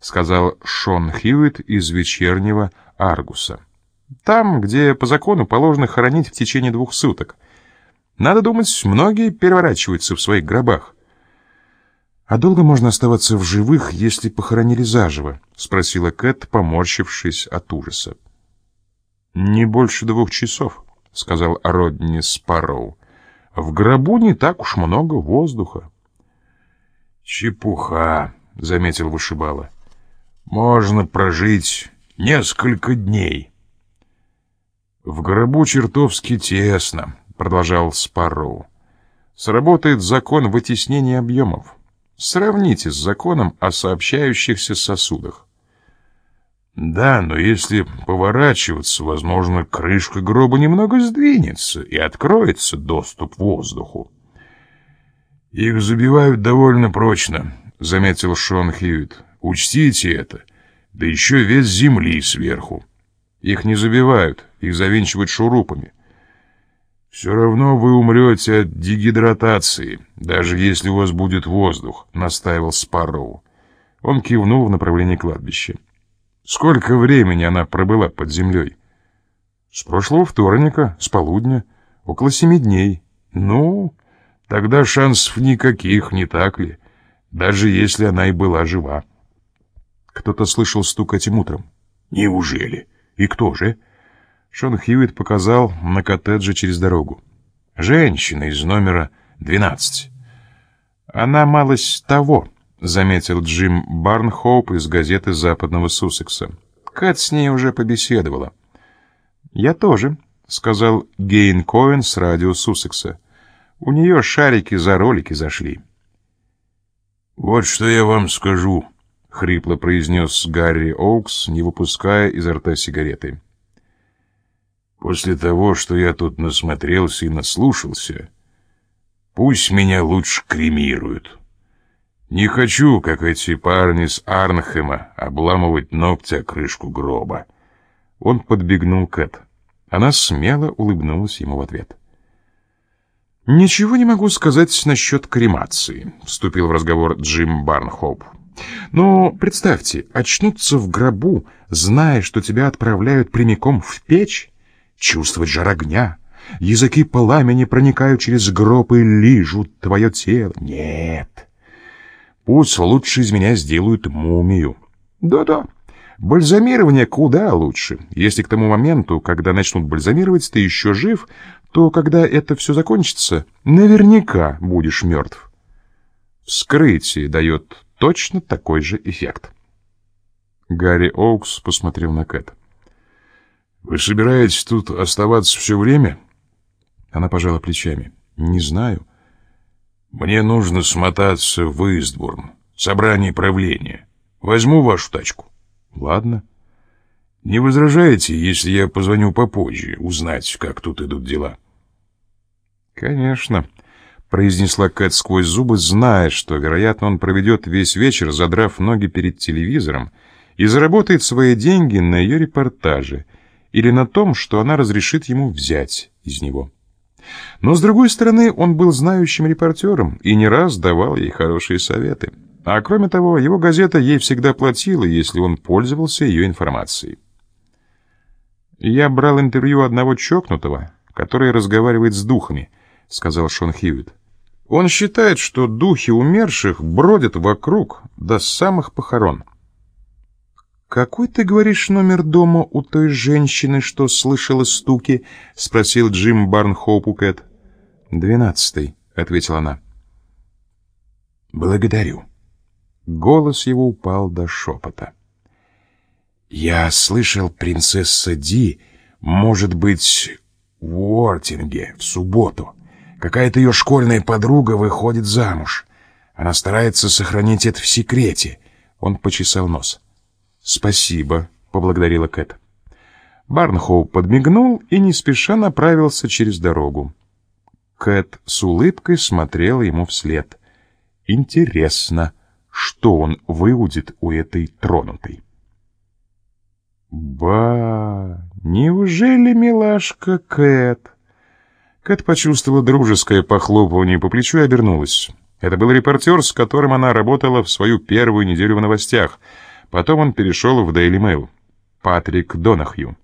— сказал Шон Хьюитт из вечернего Аргуса. «Там, где по закону положено хоронить в течение двух суток. Надо думать, многие переворачиваются в своих гробах». «А долго можно оставаться в живых, если похоронили заживо?» — спросила Кэт, поморщившись от ужаса. «Не больше двух часов», — сказал Родни Спарроу. «В гробу не так уж много воздуха». «Чепуха», — заметил вышибала. «Можно прожить несколько дней». «В гробу чертовски тесно», — продолжал Спарроу. «Сработает закон вытеснения объемов. Сравните с законом о сообщающихся сосудах. Да, но если поворачиваться, возможно, крышка гроба немного сдвинется и откроется доступ воздуху. Их забивают довольно прочно, заметил Шон Хьюитт. Учтите это. Да еще вес земли сверху. Их не забивают, их завинчивают шурупами. «Все равно вы умрете от дегидратации, даже если у вас будет воздух», — настаивал Спарроу. Он кивнул в направлении кладбища. «Сколько времени она пробыла под землей?» «С прошлого вторника, с полудня, около семи дней. Ну, тогда шансов никаких, не так ли? Даже если она и была жива». Кто-то слышал стук этим утром. «Неужели? И кто же?» Шон Хьюитт показал на коттедже через дорогу. «Женщина из номера 12». «Она малость того», — заметил Джим Барнхоуп из газеты западного Суссекса. «Кэт с ней уже побеседовала». «Я тоже», — сказал Гейн Коэн с радио Суссекса. «У нее шарики за ролики зашли». «Вот что я вам скажу», — хрипло произнес Гарри Оукс, не выпуская изо рта сигареты. После того, что я тут насмотрелся и наслушался, пусть меня лучше кремируют. Не хочу, как эти парни с Арнхема, обламывать ногти о крышку гроба. Он подбегнул Кэт. Она смело улыбнулась ему в ответ. «Ничего не могу сказать насчет кремации», — вступил в разговор Джим Барнхоп. «Но представьте, очнуться в гробу, зная, что тебя отправляют прямиком в печь, чувствовать жар огня. Языки пламени проникают через гроб и лижут твое тело. Нет. Пусть лучше из меня сделают мумию. Да-да. Бальзамирование куда лучше. Если к тому моменту, когда начнут бальзамировать, ты еще жив, то когда это все закончится, наверняка будешь мертв. Вскрытие дает точно такой же эффект. Гарри Оукс посмотрел на Кэт. «Вы собираетесь тут оставаться все время?» Она пожала плечами. «Не знаю». «Мне нужно смотаться в Истбурн. Собрание правления. Возьму вашу тачку». «Ладно». «Не возражаете, если я позвоню попозже, узнать, как тут идут дела?» «Конечно», — произнесла Кэт сквозь зубы, зная, что, вероятно, он проведет весь вечер, задрав ноги перед телевизором, и заработает свои деньги на ее репортаже — или на том, что она разрешит ему взять из него. Но, с другой стороны, он был знающим репортером и не раз давал ей хорошие советы. А кроме того, его газета ей всегда платила, если он пользовался ее информацией. «Я брал интервью одного чокнутого, который разговаривает с духами», — сказал Шон Хьюитт. «Он считает, что духи умерших бродят вокруг до самых похорон». «Какой, ты говоришь, номер дома у той женщины, что слышала стуки?» — спросил Джим Барнхоуп у Кэт. «Двенадцатый», — ответила она. «Благодарю». Голос его упал до шепота. «Я слышал, принцесса Ди, может быть, в Уортинге в субботу. Какая-то ее школьная подруга выходит замуж. Она старается сохранить это в секрете». Он почесал нос. «Спасибо», — поблагодарила Кэт. Барнхоу подмигнул и не спеша направился через дорогу. Кэт с улыбкой смотрела ему вслед. Интересно, что он выудит у этой тронутой. «Ба! Неужели милашка Кэт?» Кэт почувствовала дружеское похлопывание по плечу и обернулась. Это был репортер, с которым она работала в свою первую неделю в новостях — Потом он перешел в Daily Mail. Патрик Донахью.